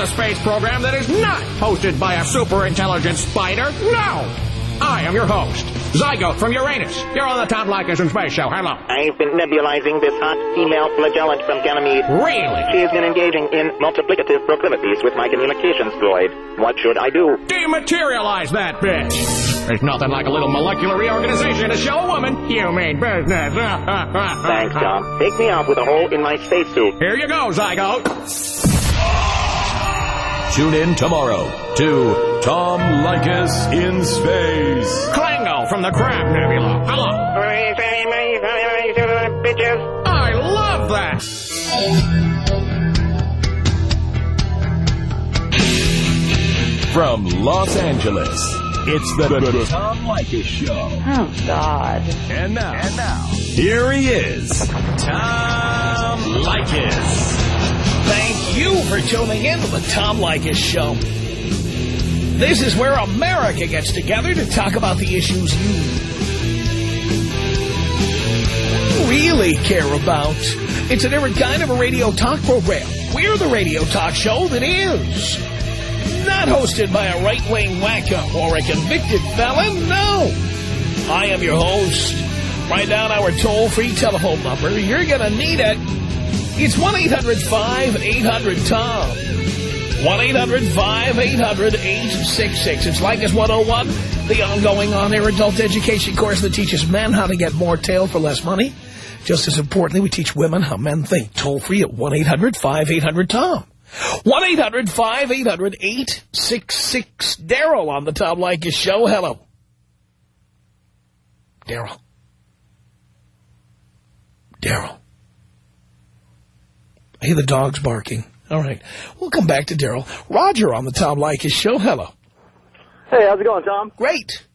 the space program that is not hosted by a super intelligent spider. No! I am your host, Zygote from Uranus. You're on the Tom Leykis and Space Show. Hello. I've been nebulizing this hot female flagellant from Ganymede. Really? She has been engaging in multiplicative proclivities with my communications droid. What should I do? Dematerialize that bitch. There's nothing like a little molecular reorganization to show a woman you mean business. Thanks, Tom. Take me out with a hole in my spacesuit. Here you go, Zygote. Tune in tomorrow to Tom Leykis in Space. Klango from the Crab Nebula. Hello. Bitches. I love that. From Los Angeles, it's the, the, the Tom Leykis Show. Oh, God. And now, and now, here he is, Tom Leykis. Thank you for tuning in to the Tom Leykis Show. This is where America gets together to talk about the issues you really care about. It's a different kind of a radio talk program. We're the radio talk show that is not hosted by a right-wing wacko or a convicted felon. No. I am your host. Write down our toll-free telephone number. You're going to need it. It's 1-800-5800-TOM. 1-800-5800-866. It's Leykis 101, the ongoing on-air adult education course that teaches men how to get more tail for less money. Just as importantly, we teach women how men think. Toll free at 1-800-5800-TOM. 1-800-5800-866. Daryl on the Tom Leykis show. Hello. Daryl. Daryl. I hear the dogs barking. All right. We'll come back to Daryl. Roger on the Tom Leykis show. Hello. Hey, how's it going, Tom? Great.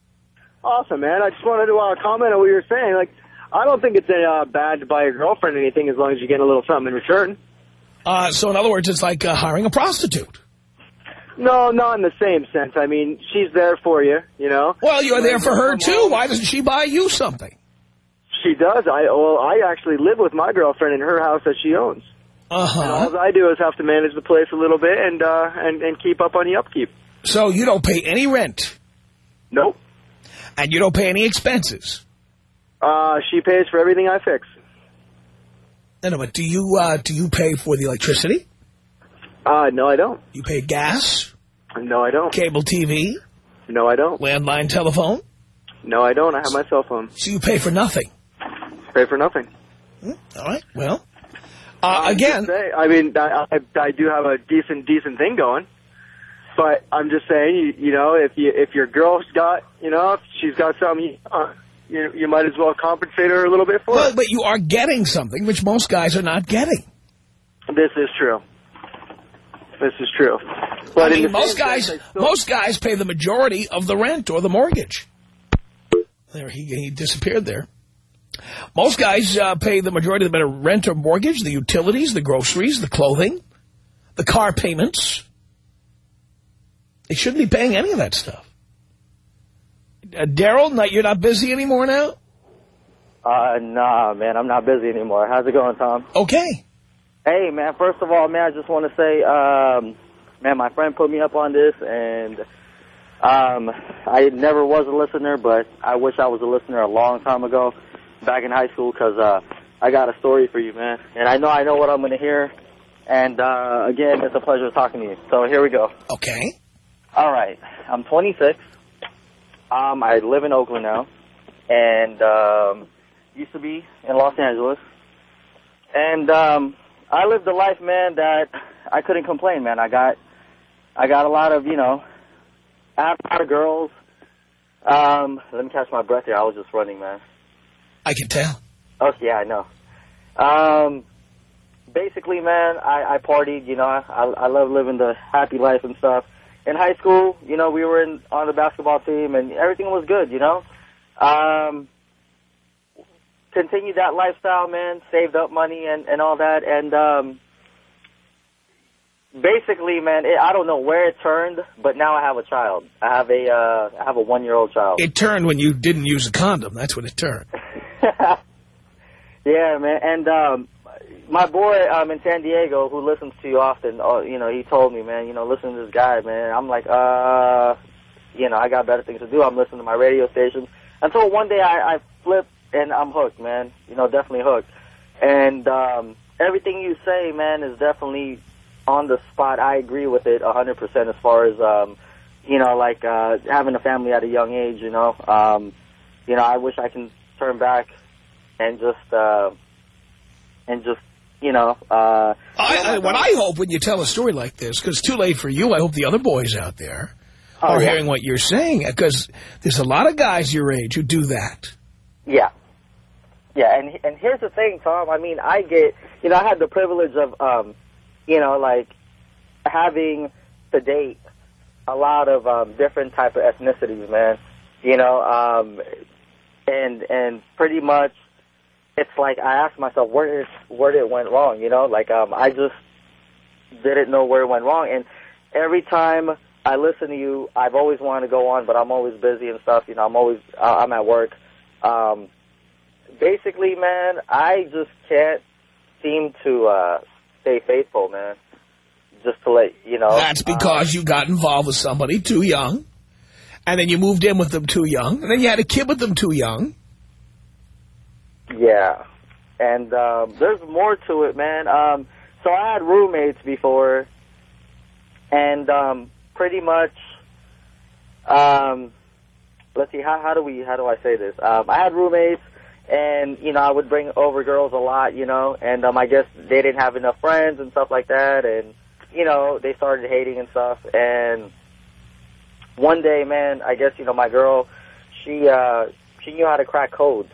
Awesome, man. I just wanted to uh, comment on what you were saying. Like, I don't think it's uh, bad to buy your girlfriend anything as long as you get a little something in return. Uh, so, in other words, it's like uh, hiring a prostitute. No, not in the same sense. I mean, she's there for you, you know. Well, you're there for her, too. Why doesn't she buy you something? She does. I well, I actually live with my girlfriend in her house that she owns. Uh-huh. All I do is have to manage the place a little bit and uh, and and keep up on the upkeep. So you don't pay any rent, Nope. and you don't pay any expenses. Uh, she pays for everything I fix. No, no, but do you, uh, do you pay for the electricity? Uh, no, I don't. You pay gas, No, I don't. cable TV, No, I don't. landline telephone? No, I don't. I have my cell phone. So you pay for nothing. Pay for nothing. All right, well, uh, again, Say, I mean, I, I, I do have a decent, decent thing going. But I'm just saying, you, you know, if you if your girl's got, you know, if she's got something, you, uh, you you might as well compensate her a little bit for well, it. but you are getting something which most guys are not getting. This is true. This is true. But I mean, most guys, still- most guys pay the majority of the rent or the mortgage. There, he, he disappeared there. Most guys uh, pay the majority of the rent or mortgage, the utilities, the groceries, the clothing, the car payments. They shouldn't be paying any of that stuff. Uh, Daryl, you're not busy anymore now? Uh, nah, man, I'm not busy anymore. How's it going, Tom? Okay. Hey, man, first of all, man, I just want to say, um, man, my friend put me up on this, and um, I never was a listener, but I wish I was a listener a long time ago, back in high school, because uh, I got a story for you, man. And I know I know what I'm going to hear. And, uh, again, it's a pleasure talking to you. So here we go. Okay. All right. I'm 26. Um, I live in Oakland now, and um, used to be in Los Angeles. And um, I lived a life, man, that I couldn't complain, man. I got, I got a lot of, you know, I have a lot of girls. Um, let me catch my breath here. I was just running, man. I can tell. Oh yeah, I know. Um, basically, man, I, I partied. You know, I, I love living the happy life and stuff. In high school, you know, we were in on the basketball team, and everything was good. You know, um, continued that lifestyle, man. Saved up money and and all that, and um, basically, man, it, I don't know where it turned, but now I have a child. I have a uh, I have a one year old child. It turned when you didn't use a condom. That's when it turned. yeah, man. And um, my boy um, in San Diego who listens to you often, uh, you know, he told me, man, you know, listen to this guy, man. I'm like, uh, you know, I got better things to do. I'm listening to my radio station. Until one day I, I flip and I'm hooked, man. You know, definitely hooked. And um, everything you say, man, is definitely on the spot. I agree with it 100% as far as, um, you know, like uh, having a family at a young age, you know. Um, you know, I wish I can turn back and just, uh, and just, you know. Uh, I, I, what I hope when you tell a story like this, because it's too late for you, I hope the other boys out there oh, are yeah. hearing what you're saying, because there's a lot of guys your age who do that. Yeah. Yeah, and and here's the thing, Tom. I mean, I get, you know, I had the privilege of, um, you know, like having to date a lot of um, different type of ethnicities, man. You know, um, and and pretty much, it's like I asked myself where did where did it went wrong. You know, like um, I just didn't know where it went wrong, and every time I listen to you, I've always wanted to go on, but I'm always busy and stuff. You know, I'm always uh, I'm at work. Um, basically, man, I just can't seem to uh, stay faithful, man. Just to let you know. That's because uh, you got involved with somebody too young, and then you moved in with them too young, and then you had a kid with them too young. Yeah, and um, there's more to it, man. Um, so I had roommates before, and um, pretty much, um, let's see, how how do we how do I say this? Um, I had roommates and you know I would bring over girls a lot, you know, and um, I guess they didn't have enough friends and stuff like that, and you know they started hating and stuff. And one day, man, I guess you know my girl, she uh, she knew how to crack codes.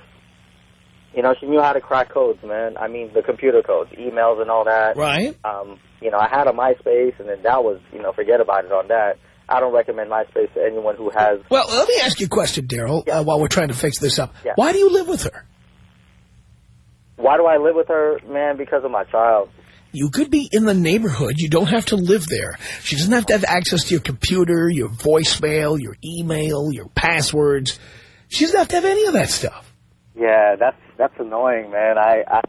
You know, she knew how to crack codes, man. I mean, the computer codes, emails, and all that. Right. Um, you know, I had a MySpace, and then that was, you know, forget about it on that. I don't recommend MySpace to anyone who has... Well, let me ask you a question, Daryl, yeah. uh, while we're trying to fix this up. Yeah. Why do you live with her? Why do I live with her, man? Because of my child. You could be in the neighborhood. You don't have to live there. She doesn't have to have access to your computer, your voicemail, your email, your passwords. She doesn't have to have any of that stuff. Yeah, that's that's annoying, man. I, I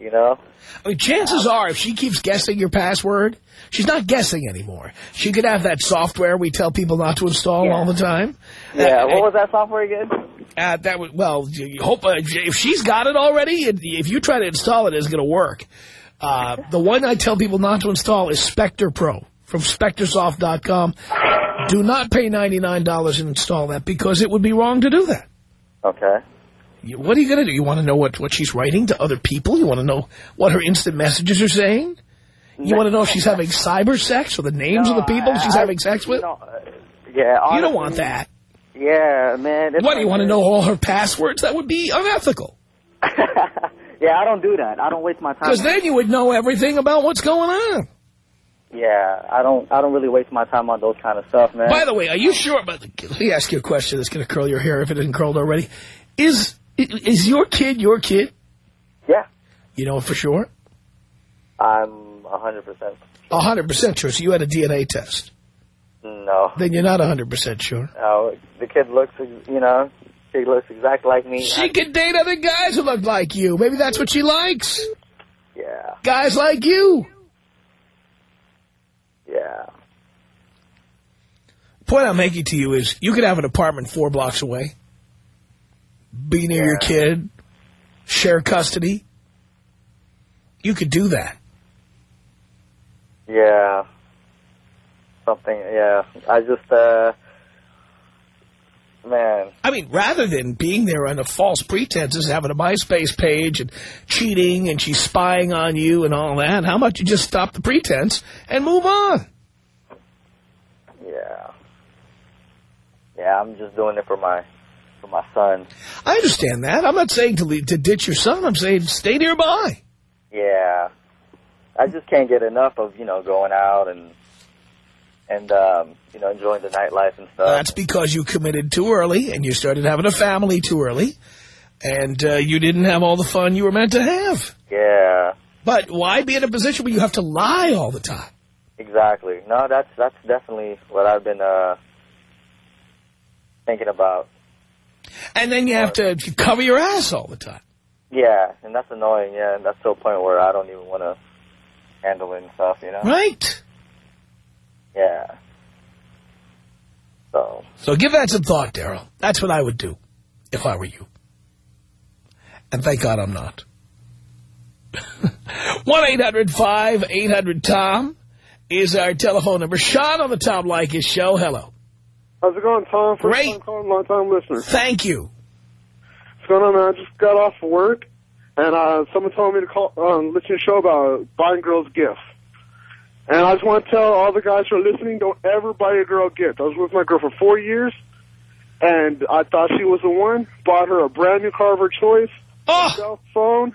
you know? I mean, chances are, if she keeps guessing your password, she's not guessing anymore. She could have that software we tell people not to install yeah. all the time. Yeah, uh, what was that software again? Uh, that was, well, you hope uh, if she's got it already, if you try to install it, it's going to work. Uh, the one I tell people not to install is Spector Pro from SpectorSoft.com. Do not pay $99 and install that because it would be wrong to do that. Okay. What are you going to do? You want to know what, what she's writing to other people? You want to know what her instant messages are saying? You want to know if she's having cyber sex or the names no, of the people I, she's I, having sex with? uh, yeah, honestly, You don't want that. Yeah, man. What, do you want to know all her passwords? That would be unethical. yeah, I don't do that. I don't waste my time. Because then you would know everything about what's going on. Yeah, I don't. I don't really waste my time on those kind of stuff, man. By the way, are you sure? But let me ask you a question that's going to curl your hair if it it isn't curled already. Is is your kid your kid? Yeah. You know for sure? I'm 100%. 100% sure. So you had a DNA test? No. Then you're not 100% sure. No. The kid looks, you know, she looks exactly like me. She can date other guys who look like you. Maybe that's what she likes. Yeah. Guys like you. Yeah. The point I'm making to you is you could have an apartment four blocks away be near yeah. your kid, share custody. You could do that. Yeah. Something, yeah. I just, uh, man. I mean, rather than being there under false pretenses, having a MySpace page and cheating and she's spying on you and all that, how about you just stop the pretense and move on? Yeah. Yeah, I'm just doing it for my for my son. I understand that. I'm not saying to leave, to ditch your son. I'm saying stay nearby. Yeah. I just can't get enough of, you know, going out and, and um, you know, enjoying the nightlife and stuff. That's because you committed too early and you started having a family too early. And uh, you didn't have all the fun you were meant to have. Yeah. But why be in a position where you have to lie all the time? Exactly. No, that's that's definitely what I've been uh, thinking about. And then you have to cover your ass all the time. Yeah, and that's annoying. Yeah, and that's to a point where I don't even want to handle it and stuff. You know. Right. Yeah. So. So give that some thought, Daryl. That's what I would do if I were you. And thank God I'm not. 1-800-5800-TOM is our telephone number. Sean on the Tom Leykis show. Hello. How's it going, Tom? First Great. time calling, long time listener. Thank you. What's going on, man? I just got off of work, and uh, someone told me to call, um, listen to your show about buying girls gifts. And I just want to tell all the guys who are listening, don't ever buy a girl a gift. I was with my girl for four years, and I thought she was the one. Bought her a brand new car of her choice, Oh, cell phone,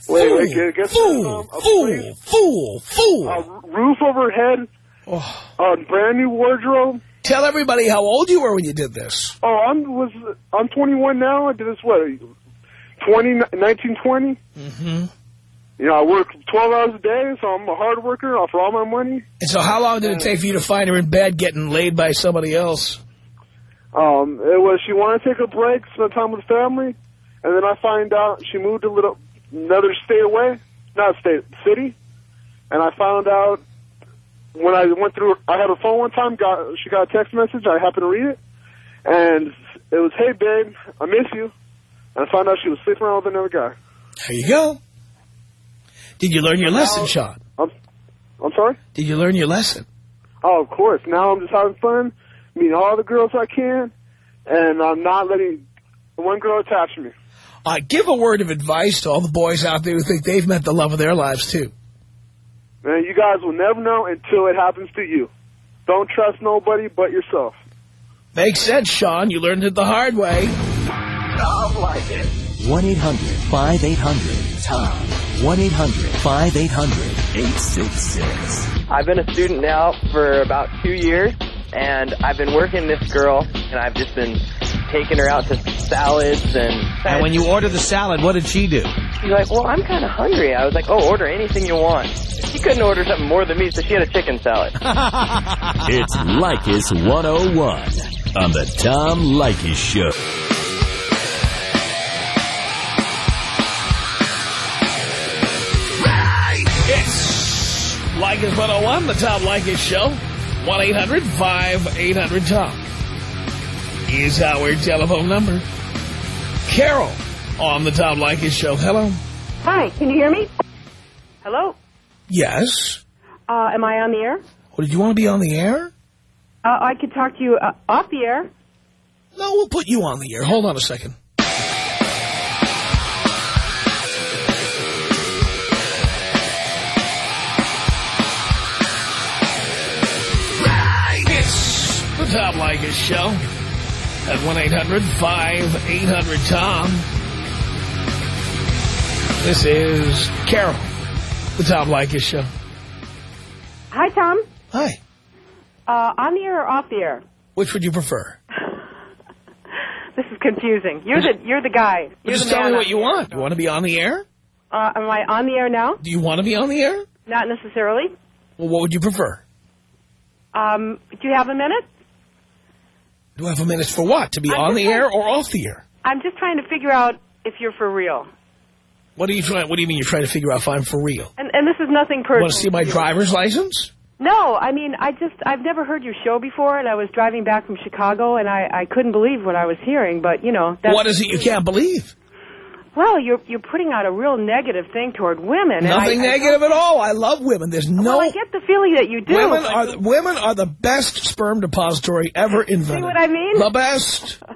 fool, wait, wait, get guess fool, a fool, place- fool, fool. a roof over her head, Oh. a brand new wardrobe. Tell everybody how old you were when you did this. Oh, I'm was I'm 21 now. I did this what 20 1920. Mm-hmm. You know, I work 12 hours a day, so I'm a hard worker. I offer all my money. And so how long did it take for you to find her in bed getting laid by somebody else? Um, it was she wanted to take a break, spend time with family, and then I find out she moved a little another state away, not state, city, and I found out when I went through. I had a phone one time. Got she got a text message. I happened to read it, and it was, "Hey, babe, I miss you." And I found out she was sleeping around with another guy. There you go. Did you learn your lesson, Sean? I'm, I'm sorry. Did you learn your lesson? Oh, of course. Now I'm just having fun, meeting all the girls I can, and I'm not letting one girl attach me. Uh, give a word of advice to all the boys out there who think they've met the love of their lives, too. Man, you guys will never know until it happens to you. Don't trust nobody but yourself. Makes sense, Sean. You learned it the hard way. Tom Leykis. 1-800-5800-TOM. 1-800-5800-866. I've been a student now for about two years, and I've been working this girl, and I've just been taking her out to salads and. And when you order the salad, what did she do? She's like, "Well, I'm kind of hungry." I was like, "Oh, order anything you want." She couldn't order something more than me, so she had a chicken salad. It's Leykis 101 on the Tom Leykis Show. It's Leykis 101, the Tom Leykis Show. 1-800-5800-TOM is our telephone number. Carol on the Tom Leykis Show. Hello. Hi, can you hear me? Hello? Yes. Uh, am I on the air? Well, did you want to be on the air? Uh, I could talk to you uh, off the air. No, we'll put you on the air. Hold on a second. It's the Tom Leykis Show at 1-800-5800-TOM. This is Carol, the Tom Leykis Show. Hi, Tom. Hi. Uh, on the air or off the air? Which would you prefer? This is confusing. You're the you're the guy. You're Just the tell me what you want. You want to be on the air? Uh, am I on the air now? Do you want to be on the air? Not necessarily. Well, what would you prefer? Um, do you have a minute? Do I have a minute for what? To be I'm on the air or off the air? I'm just trying to figure out if you're for real. What are you trying? What do you mean you're trying to figure out if I'm for real? And and this is nothing personal. want to see my driver's license? No, I mean, I just, I've never heard your show before, and I was driving back from Chicago, and I, I couldn't believe what I was hearing, but, you know. That's, What is it you can't believe? Well, you're, you're putting out a real negative thing toward women. Nothing I, I negative at all. I love women. There's no... Well, I get the feeling that you do. women, are, the- women are the best sperm depository ever invented. See what I mean? The best.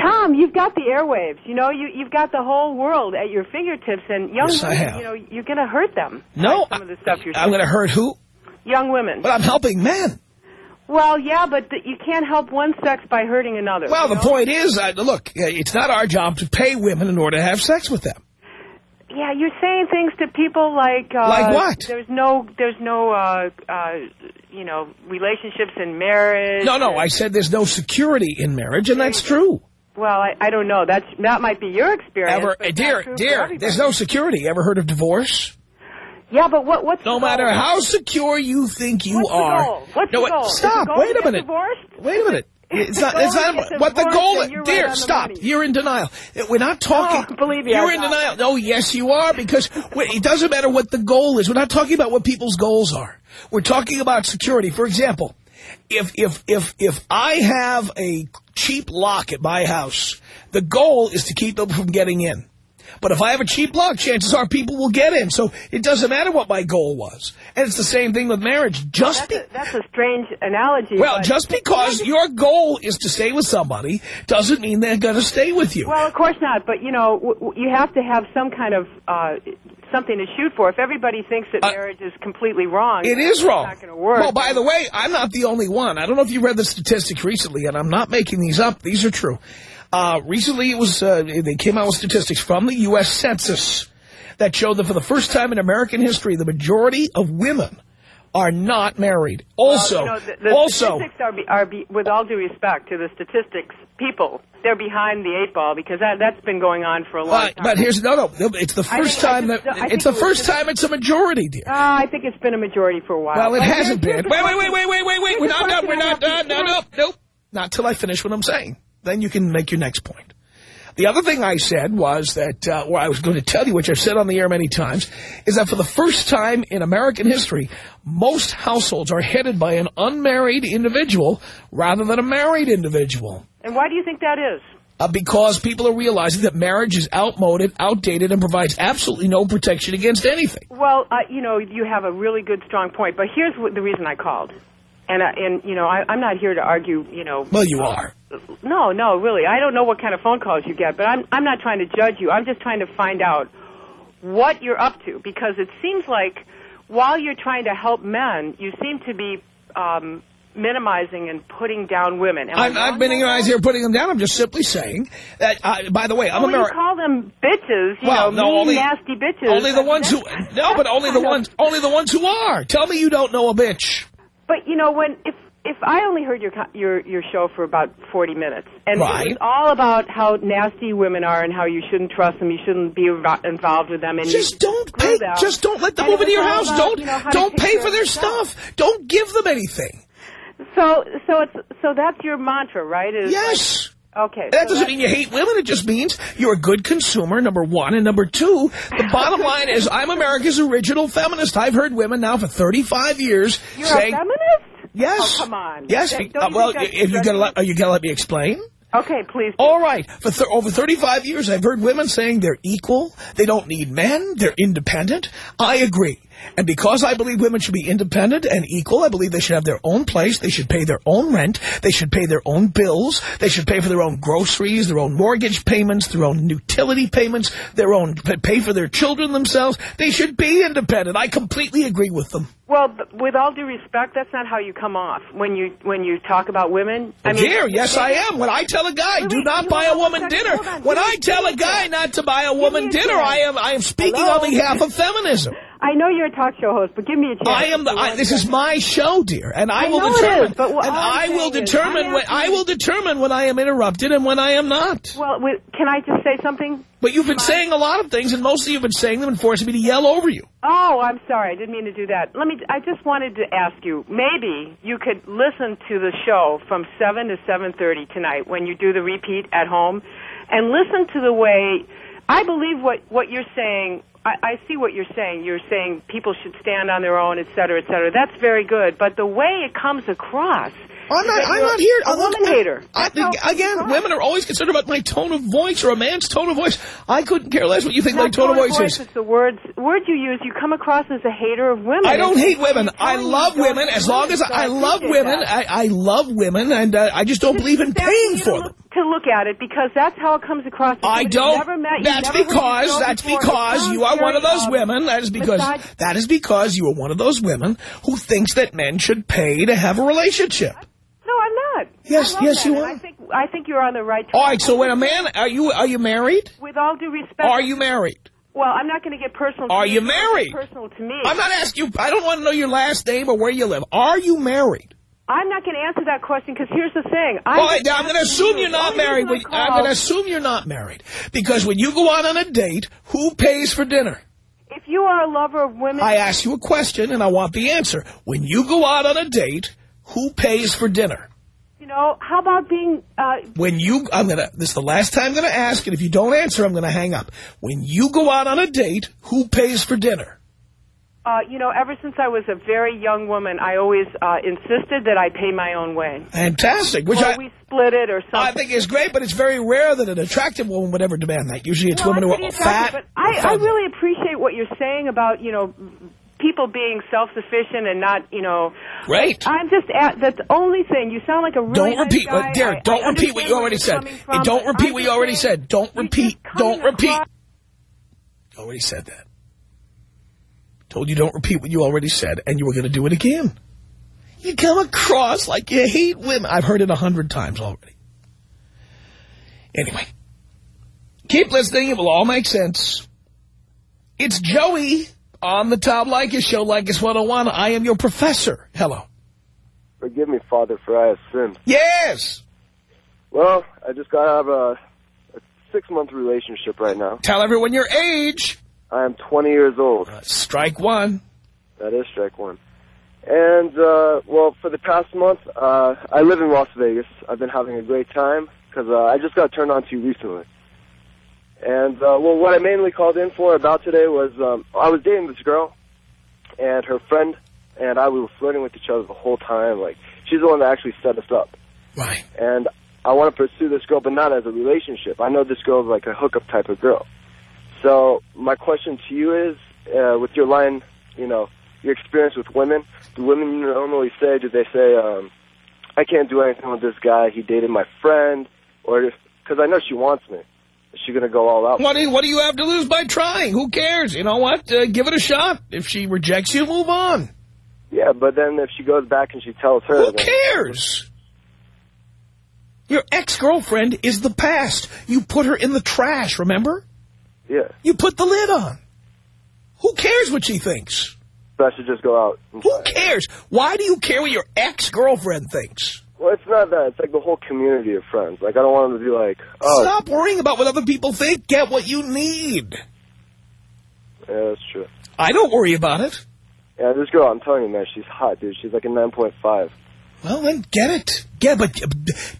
Tom, you've got the airwaves. You know, you, you've got the whole world at your fingertips, and young Yes, I women, have. you know, you're going to hurt them. No, Some of the stuff you're I'm going to hurt who? Young women. But I'm helping men. Well, yeah, but you can't help one sex by hurting another. Well, the know? point is, uh, look, it's not our job to pay women in order to have sex with them. Yeah, you're saying things to people like uh, Like what? There's no, there's no, uh, uh, you know, relationships in marriage. No, no, I said there's no security in marriage, and that's true. Well, I, I don't know. That's that might be your experience. Ever, dear, not true for dear, there's no security. Ever heard of divorce? Yeah, but what? What's No matter how secure you think you What's are. goal? What's no, the goal? Stop. Wait a minute. Divorced? Wait a minute. It's not. It's not what the goal. is. Dear, right stop. You're in denial. Eh, we're not talking. No, believe me, You're I'm in not. denial. No, oh, yes, you are because it doesn't matter what the goal is. We're not talking about what people's goals are. We're talking about security. For example, if if if if I have a cheap lock at my house, the goal is to keep them from getting in. But if I have a cheap lock, chances are people will get in. So it doesn't matter what my goal was. And it's the same thing with marriage. Just That's a, that's a strange analogy. well, just because your goal is to stay with somebody doesn't mean they're going to stay with you. Well, of course not. But you know, w- w- you have to have some kind of uh, something to shoot for. If everybody thinks that marriage is completely wrong, Uh, It is it's wrong. not going to work. Well, by the way, I'm not the only one. I don't know if you read the statistics recently, and I'm not making these up. These are true. Uh, recently, it was uh, they came out with statistics from the U.S. Census that showed that for the first time in American history, the majority of women are not married. Also, Well, you know, the, the also, statistics are, be, are be, with all due respect to the statistics people, they're behind the eight ball because that that's been going on for a long but, time. but here's no, no. It's the first time that I it's the first just- time it's a majority, dear. Uh, I think it's been a majority for a while. Well, it hasn't been. Wait, wait, wait, wait, wait, wait, wait. We're not done. We're not done. No, no, nope. Not till I finish what I'm saying. Then you can make your next point. The other thing I said was that, uh, well, I was going to tell you, which I've said on the air many times, is that for the first time in American history, most households are headed by an unmarried individual rather than a married individual. And why do you think that is? Uh, because people are realizing that marriage is outmoded, outdated, and provides absolutely no protection against anything. Well, uh, you know, you have a really good, strong point. But here's what, the reason I called. And, uh, and you know, I, I'm not here to argue, you know. Well, you are. No, no, really. I don't know what kind of phone calls you get, but I'm, I'm not trying to judge you. I'm just trying to find out what you're up to because it seems like while you're trying to help men, you seem to be um, minimizing and putting down women. Am I'm not eyes here, putting them down. I'm just simply saying that, uh, by the way, I'm well, you American. call them bitches, you Well, know, no, mean, only- nasty bitches. Only the ones who no, but only the ones only the ones who are. Tell me you don't know a bitch. But you know, when if if I only heard your your your show for about forty minutes, and Right. it was all about how nasty women are and how you shouldn't trust them, you shouldn't be involved with them, and Just don't pay. them. Just don't let them And move into your house. about, Don't you know, don't pay for their yourself. stuff. Don't give them anything. So so it's so that's your mantra, right? Is Yes. Okay. That so doesn't mean you hate women. It just means you're a good consumer, number one. And number two, the bottom line is I'm America's original feminist. I've heard women now for 35 years You're saying... a feminist? Yes. Oh, come on. Yes. Uh, well, if you gonna let, are you going to let me explain? Okay, please. All right. For th over 35 years, I've heard women saying they're equal. They don't need men. They're independent. I agree. And because I believe women should be independent and equal, I believe they should have their own place. They should pay their own rent. They should pay their own bills. They should pay for their own groceries, their own mortgage payments, their own utility payments, their own pay for their children themselves. They should be independent. I completely agree with them. Well, with all due respect, that's not how you come off when you when you talk about women. I mean, Here, yes, I am. When I tell a guy, do not buy a woman dinner. When I tell a guy not to buy a woman dinner, I am I am speaking Hello? on behalf of feminism. I know you're a talk show host, but give me a chance. I am the. I, this is my show, dear, and I, I will determine. is, but what and I'm will determine when I will determine when I am interrupted and when I am not. Well, can I just say something? But you've been saying a lot of things, and mostly you've been saying them and forcing me to yell over you. Oh, I'm sorry. I didn't mean to do that. Let me. I just wanted to ask you. Maybe you could listen to the show from seven to seven thirty tonight when you do the repeat at home, and listen to the way. I believe what what you're saying. I, I see what you're saying. You're saying people should stand on their own, et cetera, et cetera. That's very good. But the way it comes across. I'm not. I'm not here. A woman hater. I, That's how it comes again, women are always concerned about my tone of voice or a man's tone of voice. I couldn't care less what you think my Not tone of voice is. It's the words word you use. You come across as a hater of women. I don't hate women. I love women as long as so I, I love women. I, I love women, and uh, I just don't believe in paying for them. Look- To look at it because that's how it comes across. I don't. Never met, that's because that's before. Because you are one of those women. That is because that is because you are one of those women who thinks that men should pay to have a relationship. No, I'm not. Yes, yes, that, you are. I think I think you're on the right. All track. right. So when a man, are you are you married? with all due respect, Are you married? Well, I'm not going to get personal. to Are you it's married? Personal to me. I'm not asking you. I don't want to know your last name or where you live. Are you married? I'm not going to answer that question because here's the thing. I'm, Well, I'm going to assume you're not married. When- I'm going to assume you're not married because when you go out on a date, who pays for dinner? If you are a lover of women, I ask you a question and I want the answer. When you go out on a date, who pays for dinner? You know, how about being... Uh, When you, I'm gonna, this is the last time I'm gonna ask, and if you don't answer, I'm gonna hang up. When you go out on a date, who pays for dinner? Uh, you know, ever since I was a very young woman, I always uh, insisted that I pay my own way. Fantastic. Which or I, we split it or something. I think it's great, but it's very rare that an attractive woman would ever demand that. Usually it's No, women who are fat. But I, I really appreciate what you're saying about, you know, people being self-sufficient and not, you know... Great. I'm just at, that's the only thing. You sound like a really Don't nice repeat, guy. what, Derek, don't I repeat what you already said. from, don't repeat what you already said. Don't repeat. Don't repeat. Already said that. Told you don't repeat what you already said, and you were going to do it again. You come across like you hate women. I've heard it a hundred times already. Anyway, keep listening. It will all make sense. It's Joey on the Tom Leykis Show, Leykis 101. I am your professor. Hello. Forgive me, Father, for I have sinned. Yes. Well, I just got out of a, a six-month relationship right now. Tell everyone your age. I am 20 years old. Strike one. That is strike one. And, uh, well, for the past month, uh, I live in Las Vegas. I've been having a great time because uh, I just got turned on to you recently. And, uh, well, what I mainly called in for about today was um, I was dating this girl, and her friend and I we were flirting with each other the whole time. Like, she's the one that actually set us up. Right. And I want to pursue this girl, but not as a relationship. I know this girl is like a hookup type of girl. So my question to you is, uh, with your line, you know, your experience with women, do women normally say, do they say, um, I can't do anything with this guy, he dated my friend, or because I know she wants me. Is she going to go all out? What do, you, what do you have to lose by trying? Who cares? You know what? Uh, give it a shot. If she rejects you, move on. Yeah, but then if she goes back and she tells her... Who cares? Your ex-girlfriend is the past. You put her in the trash, remember? Yeah. You put the lid on. Who cares what she thinks? So I should just go out. Who cares? Why do you care what your ex-girlfriend thinks? Well, it's not that. It's like the whole community of friends. Like, I don't want them to be like, oh, Stop worrying about what other people think. Get what you need. yeah, that's true. I don't worry about it. Yeah, this girl, I'm telling you, man, she's hot, dude. She's like a 9.5. Well, then get it. Get but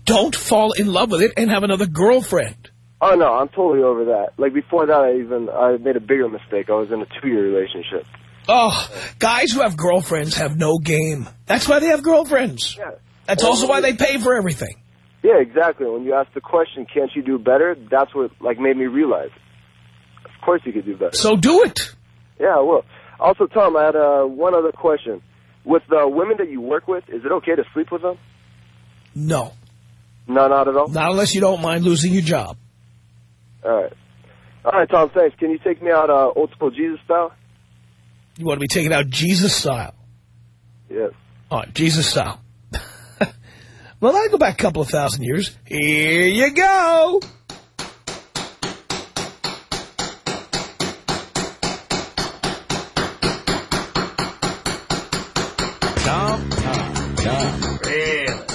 don't fall in love with it and have another girlfriend. Oh, no, I'm totally over that. Like, before that, I even, I made a bigger mistake. I was in a two-year relationship. Oh, guys who have girlfriends have no game. That's why they have girlfriends. Yeah. That's also why they pay for everything. Yeah, exactly. When you ask the question, can't you do better? That's what, like, made me realize. Of course you could do better. So do it. Yeah, I will. Also, Tom, I had uh, one other question. With the women that you work with, is it okay to sleep with them? No. No, not at all? Not unless you don't mind losing your job. All right. All right, Tom, thanks. Can you take me out uh, old school Jesus style? You want to be taken out Jesus style. Yes. All right, Jesus style. well, I go back a couple of thousand years. Here you go.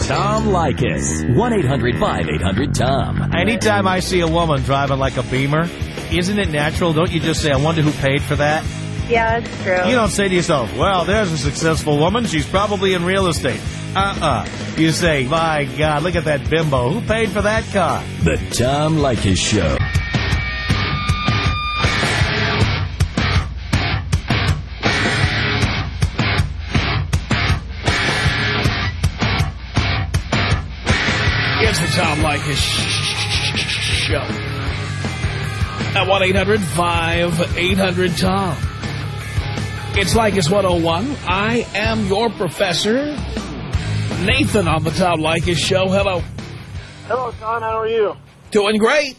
Tom Leykis. 1-800-5800-TOM. Anytime I see a woman driving like a Beamer, isn't it natural? Don't you just say, I wonder who paid for that? Yeah, that's true. You don't say to yourself, well, there's a successful woman. She's probably in real estate. Uh-uh. You say, my God, look at that bimbo. Who paid for that car? The Tom Leykis Show. Tom Leykis Show. At 1-800-5800-TOM. It's Leykis 101. I am your professor, Nathan on the Tom Leykis Show. Hello. Hello, Tom. How are you? Doing great.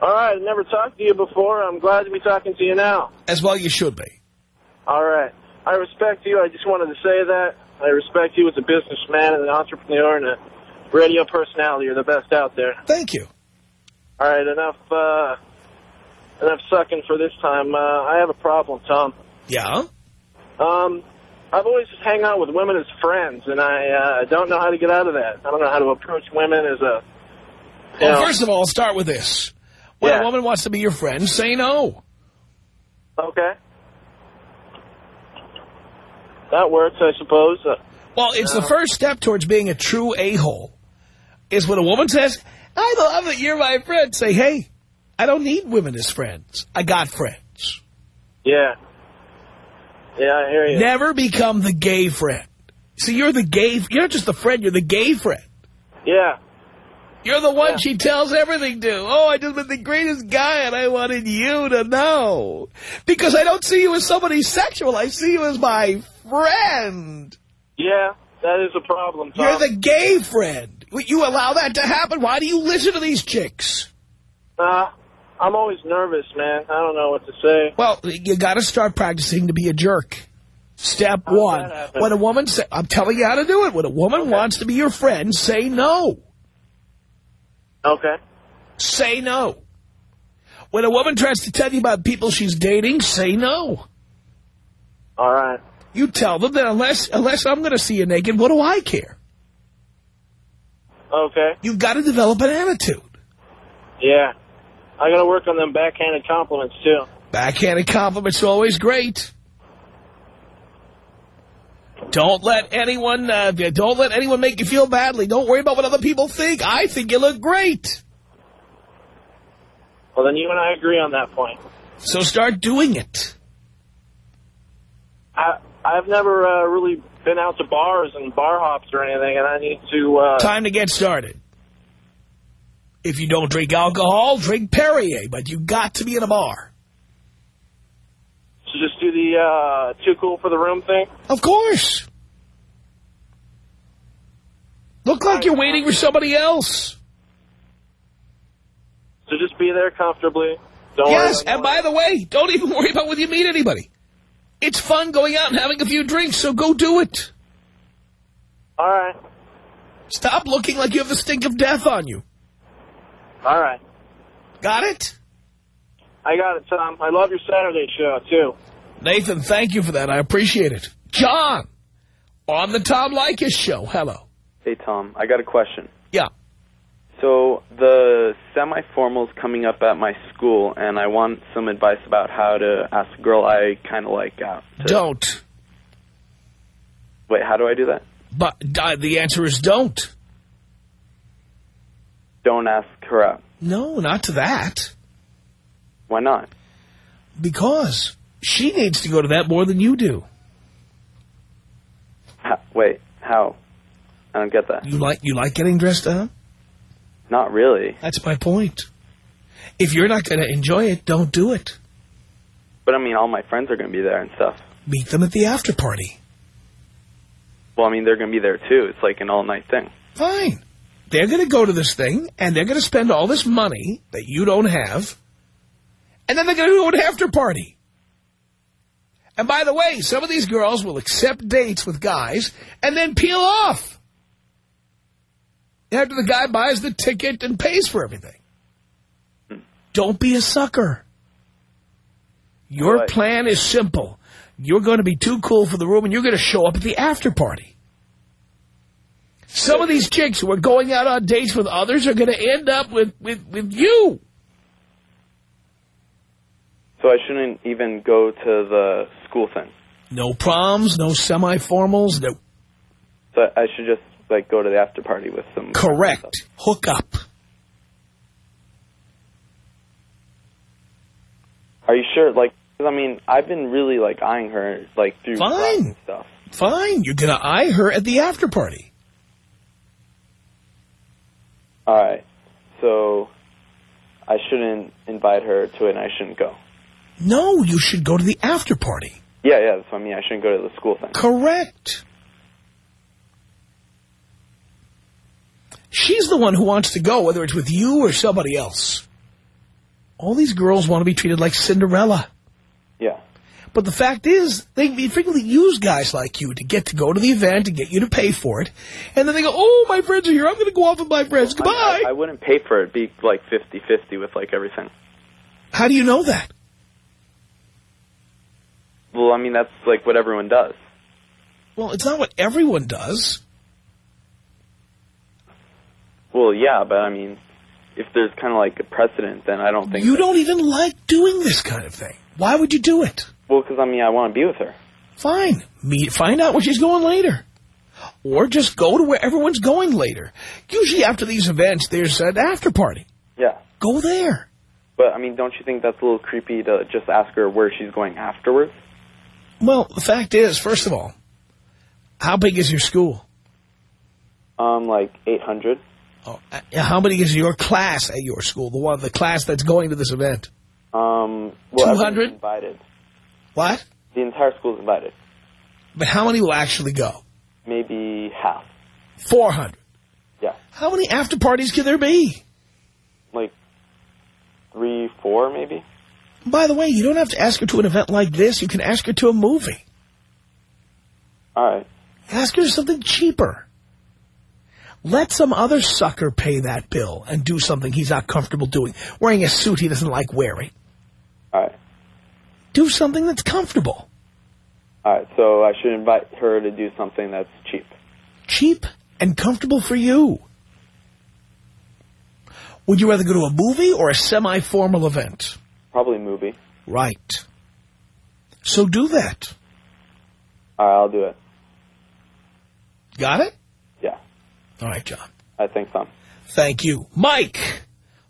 All right. I've never talked to you before. I'm glad to be talking to you now. As well you should be. All right. I respect you. I just wanted to say that. I respect you as a businessman and an entrepreneur and a radio personality. You're the best out there. Thank you. All right. Enough, uh, enough sucking for this time. Uh, I have a problem, Tom. Yeah? Um, I've always just hang out with women as friends, and I uh, don't know how to get out of that. I don't know how to approach women as a... Well, know, first of all, start with this. When Yeah. a woman wants to be your friend, say no. Okay. That works, I suppose. Uh, Well, it's the first step towards being a true a-hole. Is when a woman says, I love that you're my friend. Say, hey, I don't need women as friends. I got friends. Yeah. Yeah, I hear you. Never become the gay friend. See, you're the gay, you're not just the friend, you're the gay friend. Yeah. You're the one she tells everything to. Oh, I just been the greatest guy and I wanted you to know. Because I don't see you as somebody sexual. I see you as my friend. Yeah, that is a problem, Tom. You're the gay friend. You allow that to happen? Why do you listen to these chicks? Uh, I'm always nervous, man. I don't know what to say. Well, you got to start practicing to be a jerk. Step one. When a woman say, I'm telling you how to do it. When a woman wants to be your friend, say no. Okay. Say no. When a woman tries to tell you about people she's dating, say no. All right. You tell them that unless unless I'm going to see you naked, what do I care? Okay. You've got to develop an attitude. Yeah. I got to work on them backhanded compliments, too. Backhanded compliments are always great. Don't let anyone uh, don't let anyone make you feel badly. Don't worry about what other people think. I think you look great. Well, then you and I agree on that point. So start doing it. I, I've never uh, really been out to bars and bar hops or anything, and I need to... Uh, Time to get started. If you don't drink alcohol, drink Perrier, but you got to be in a bar. So just do the uh, too cool for the room thing? Of course. Look like you're waiting for somebody else. So just be there comfortably. Don't yes, and by the way, don't even worry about whether you meet anybody. It's fun going out and having a few drinks, so go do it. All right. Stop looking like you have the stink of death on you. All right. Got it? I got it, Tom. I love your Saturday show, too. Nathan, thank you for that. I appreciate it. John, on the Tom Leykis show. Hello. Hey, Tom. I got a question. Yeah. So the semi-formal's coming up at my school, and I want some advice about how to ask a girl I kind of like out. To... Don't. Wait, how do I do that? But uh, the answer is don't. Don't ask her out. No, not to that. Why not? Because she needs to go to that more than you do. Wait, how? I don't get that. You like you like getting dressed up? Not really. That's my point. If you're not going to enjoy it, don't do it. But I mean, all my friends are going to be there and stuff. Meet them at the after party. Well, I mean, they're going to be there too. It's like an all-night thing. Fine. They're going to go to this thing, and they're going to spend all this money that you don't have, and then they're going to go to an after party. And by the way, some of these girls will accept dates with guys and then peel off. After the guy buys the ticket and pays for everything. Don't be a sucker. Your Right. plan is simple. You're going to be too cool for the room and you're going to show up at the after party. Some of these chicks who are going out on dates with others are going to end up with, with, with you. So I shouldn't even go to the school thing. No proms, no semi-formals, no. So I should just like go to the after party with some. Correct. Hook up. Are you sure? Like, 'cause, I mean, I've been really like eyeing her like through Fine. and stuff. Fine. You're going to eye her at the after party. All right. So I shouldn't invite her to it, and I shouldn't go. No, you should go to the after party. Yeah, yeah. That's what I mean. I shouldn't go to the school thing. Correct. She's the one who wants to go, whether it's with you or somebody else. All these girls want to be treated like Cinderella. Yeah. But the fact is, they frequently use guys like you to get to go to the event, and get you to pay for it. And then they go, oh, my friends are here. I'm going to go off with my friends. Goodbye. I, I wouldn't pay for it. It'd be like fifty-fifty with like everything. How do you know that? Well, I mean, that's like what everyone does. Well, it's not what everyone does. Well, yeah, but I mean, if there's kind of like a precedent, then I don't think. You don't even like doing this kind of thing. Why would you do it? Well, because I mean, I want to be with her. Fine. Meet, find out where she's going later. Or just go to where everyone's going later. Usually after these events, there's an after party. Yeah. Go there. But, I mean, don't you think that's a little creepy to just ask her where she's going afterwards? Well, the fact is, first of all, how big is your school? Um, like 800. Oh, uh, how many is your class at your school? The one, the class that's going to this event? Um, well, 200? invited. What? The entire school's invited. But how many will actually go? Maybe half. 400. Yeah. How many after parties can there be? Like three, four, maybe. By the way, you don't have to ask her to an event like this. You can ask her to a movie. All right. Ask her something cheaper. Let some other sucker pay that bill and do something he's not comfortable doing. Wearing a suit he doesn't like wearing. All right. Do something that's comfortable. All right. So I should invite her to do something that's cheap. Cheap and comfortable for you. Would you rather go to a movie or a semi-formal event? Probably movie. Right. So do that. All right. I'll do it. Got it? Yeah. All right, John. I think so. Thank you. Mike,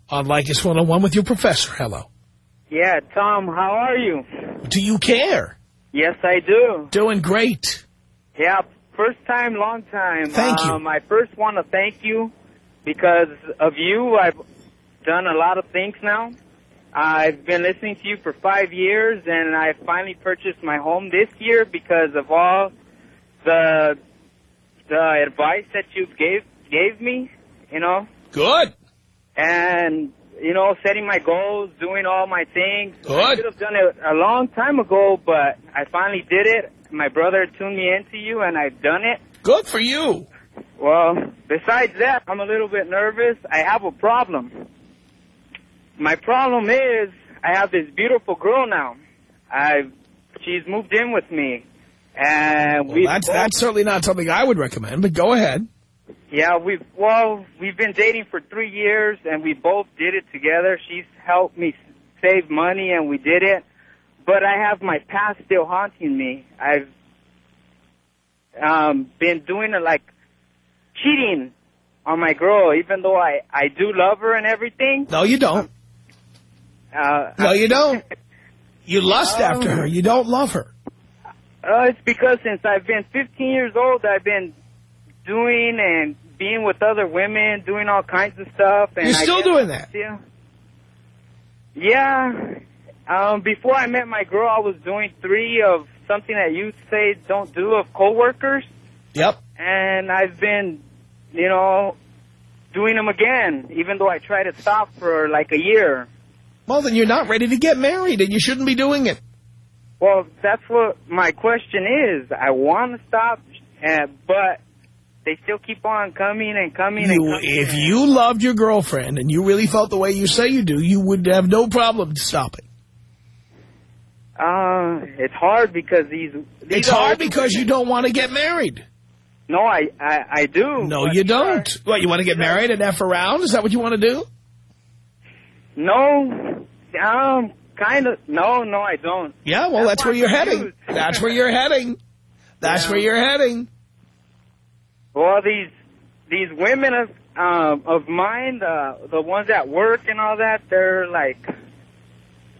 on Leykis 101 with your professor. Hello. Yeah, Tom, how are you? Do you care? Yes, I do. Doing great. Yeah, first time, long time. Thank you. Um, I first want to thank you because of you. I've done a lot of things now. I've been listening to you for five years, and I finally purchased my home this year because of all the the advice that you gave gave me. You know, Good. and you know, setting my goals, doing all my things. I Good. should have done it a long time ago, but I finally did it. My brother tuned me into you, and I've done it. Good for you. Well, besides that, I'm a little bit nervous. I have a problem. My problem is I have this beautiful girl now. I she's moved in with me, and Well, we that's, that's certainly not something I would recommend, but go ahead. yeah, we've well, we've been dating for three years, and we both did it together. She's helped me save money, and we did it. But I have my past still haunting me. I've um, been doing it like cheating on my girl, even though I I do love her and everything. No, you don't. Uh, No, you don't. You lust after her. You don't love her. Uh, it's because since I've been 15 years old, I've been doing and being with other women, doing all kinds of stuff. And You're still doing that? Yeah. Yeah. Um, before I met my girl, I was doing three of something that you say don't do of coworkers, Yep. and I've been, you know, doing them again, even though I tried to stop for like a year. Well, then you're not ready to get married, and you shouldn't be doing it. Well, that's what my question is. I want to stop, uh, but they still keep on coming and coming and coming. if you loved your girlfriend and you really felt the way you say you do, you would have no problem stopping. Uh, it's hard because these. these It's hard because you don't want to get married. No, I I, I do. No, you don't. What, you want to get married and F around? Is that what you want to do? No, um, kind of. No, no, I don't. Yeah, well, that's, why where you're heading. That's where you're heading. That's Yeah. where you're heading. Well, these these women of um of mine, the the ones that work and all that, they're like,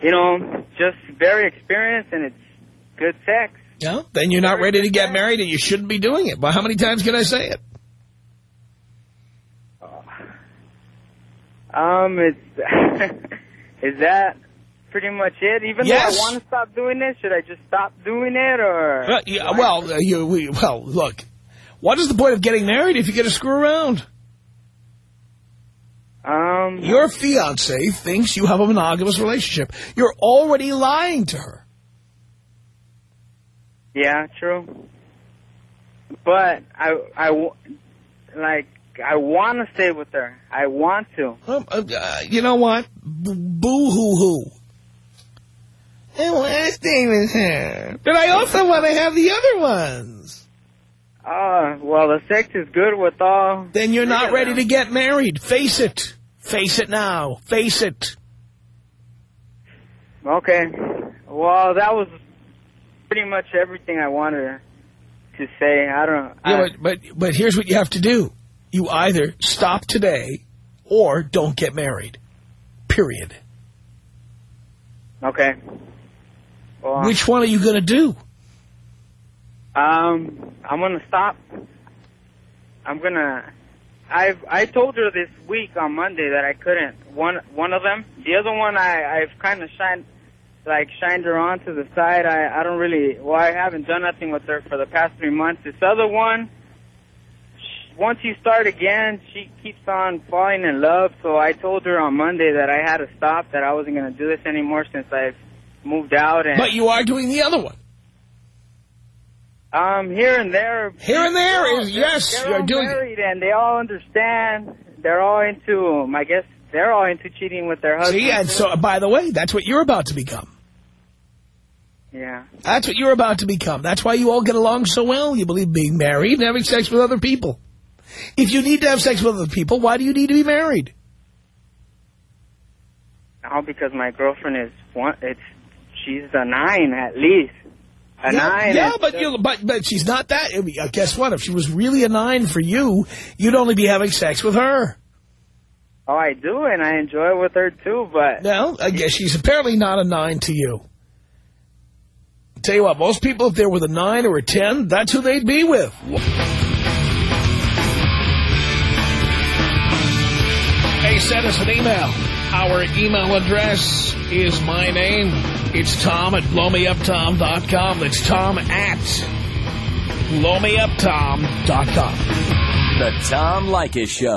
you know, just very experienced and it's good sex. Yeah, then you're not ready to get married and you shouldn't be doing it. But how many times can I say it? Um, it's is that pretty much it? Even Yes. though I want to stop doing this, should I just stop doing it or? Well, yeah, well, uh, you, we, well, look, what is the point of getting married if you're going to screw around? Um, Your fiance thinks you have a monogamous relationship. You're already lying to her. Yeah, true. But I, I, like, I want to stay with her. I want to. Um, uh, uh, you know what? B- Boo-hoo-hoo. I want to stay is her. But I also want to have the other ones. Uh, well, the sex is good with all. Then you're not ready to get married. Face it. Face it now. Face it. Okay. Well, that was pretty much everything I wanted to to say. I don't. Yeah, but, but, but here's what you have to do. You either stop today or don't get married. Period. okay. Well, Which one are you going to do? Um, I'm gonna stop. I'm gonna. I've I told her this week on Monday that I couldn't. One one of them. The other one I I've kind of shined like shined her on to the side. I I don't really. Well, I haven't done nothing with her for the past three months. This other one. sh- Once you start again, she keeps on falling in love. So I told her on Monday that I had to stop. That I wasn't gonna do this anymore since I've moved out. And But you are doing the other one. um, here and there. Here and there all- yes, they're you're all doing married and they all understand. They're all into. um, I guess they're all into cheating with their husbands. See, and so, by the way, that's what you're about to become. yeah. That's what you're about to become. That's why you all get along so well. You believe being married and having sex with other people. If you need to have sex with other people, why do you need to be married? All because my girlfriend is one. It's she's a nine at least. A yeah, nine. Yeah, but you, but but she's not that. I mean, uh, guess what? If she was really a nine for you, you'd only be having sex with her. Oh, I do, and I enjoy it with her too. But No, I guess she's apparently not a nine to you. Tell you what, most people, if they're with a nine or a ten, that's who they'd be with. Hey, send us an email. Our email address is my name. It's Tom at blowmeuptom.com. That's Tom at blowmeuptom.com. The Tom Leykis Show.